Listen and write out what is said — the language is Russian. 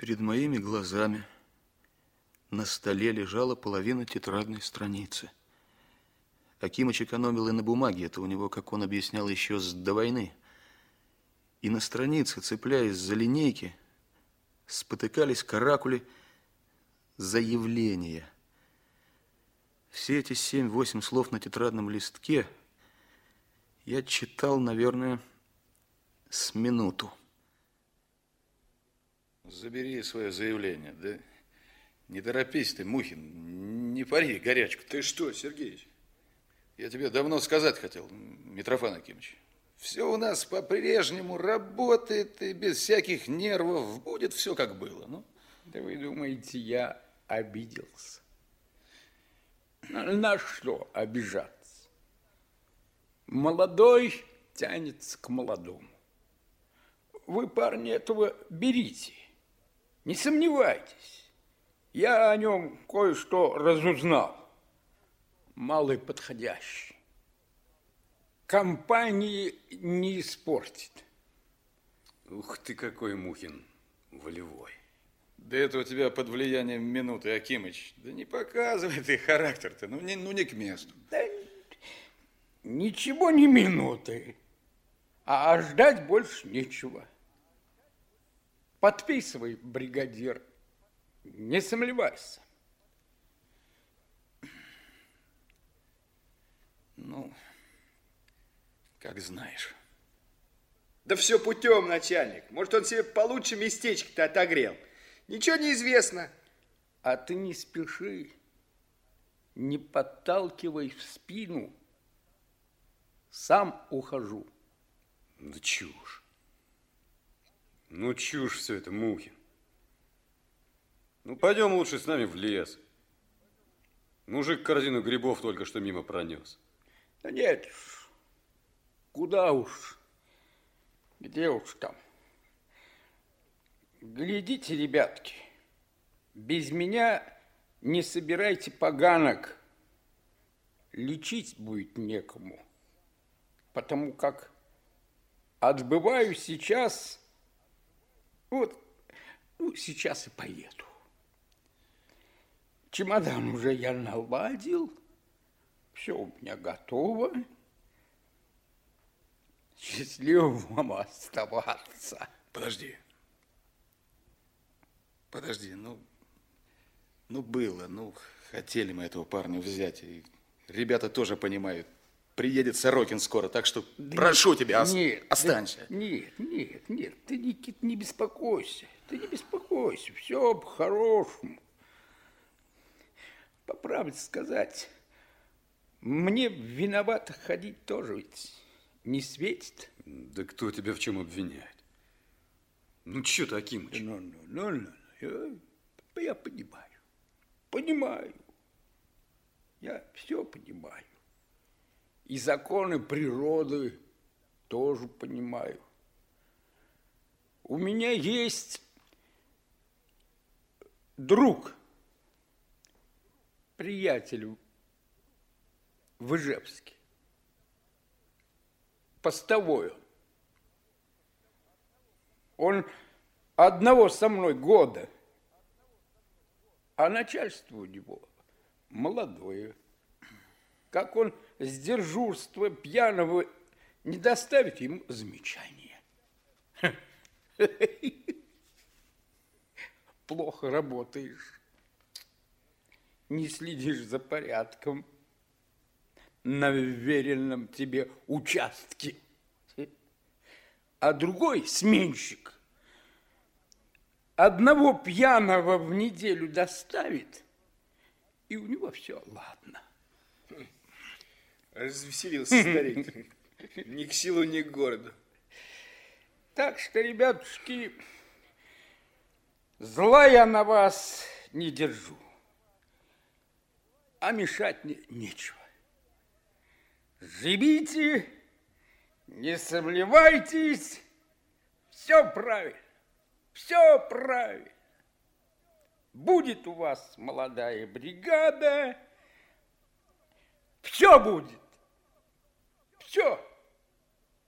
Перед моими глазами на столе лежала половина тетрадной страницы. Акимыч экономил и на бумаге, это у него, как он объяснял, еще с до войны. И на странице, цепляясь за линейки, спотыкались каракули заявления. Все эти семь-восемь слов на тетрадном листке я читал, наверное, с минуту. Забери свое заявление, да не торопись ты, Мухин, не пари горячку. Ты что, Сергеич? Я тебе давно сказать хотел, Митрофан Акимович. Все у нас по-прежнему работает и без всяких нервов. Будет все как было. Ну. Да вы думаете, я обиделся? На что обижаться? Молодой тянется к молодому. Вы, парни, этого берите. Не сомневайтесь. Я о нем кое-что разузнал. Малый подходящий. Компании не испортит. Ух ты какой, Мухин, волевой. Да это у тебя под влиянием минуты, Акимыч. Да не показывай ты характер-то, ну не, ну не к месту. Да ничего не минуты, а ждать больше нечего. Подписывай, бригадир. Не сомневайся. Ну, как знаешь. Да все путем, начальник. Может, он себе получше местечко-то отогрел. Ничего не известно. А ты не спеши. Не подталкивай в спину. Сам ухожу. Да чушь. Ну, чушь все это, мухи. Ну, пойдем лучше с нами в лес. Мужик корзину грибов только что мимо пронес. Да нет, куда уж, где уж там. Глядите, ребятки, без меня не собирайте поганок. Лечить будет некому, потому как отбываю сейчас вот, ну, сейчас и поеду. Чемодан уже я наладил, все у меня готово. Счастливо вам оставаться. Подожди. Подожди, ну, ну было, ну, хотели мы этого парня взять, и ребята тоже понимают, приедет Сорокин скоро, так что да прошу нет, тебя, нет, останься. Да, нет, нет, нет, ты, Никит, не беспокойся, ты не беспокойся, все по-хорошему. По правде сказать, мне виновато ходить тоже ведь не светит. Да кто тебя в чем обвиняет? Ну, что ты, Акимыч? Ну, ну, ну, ну, я, я понимаю, понимаю. Я все понимаю. И законы природы тоже понимаю. У меня есть друг, приятель в Ижевске. Постовой он. Он одного со мной года, а начальство у него молодое. Как он с дежурства пьяного не доставить ему замечание. Плохо работаешь, не следишь за порядком на веренном тебе участке. А другой сменщик одного пьяного в неделю доставит, и у него все ладно. Развеселился старик. Ни к силу, ни к городу. Так что, ребятушки, зла я на вас не держу. А мешать мне нечего. Живите, не сомневайтесь, все правильно, все правильно. Будет у вас молодая бригада, все будет. Все.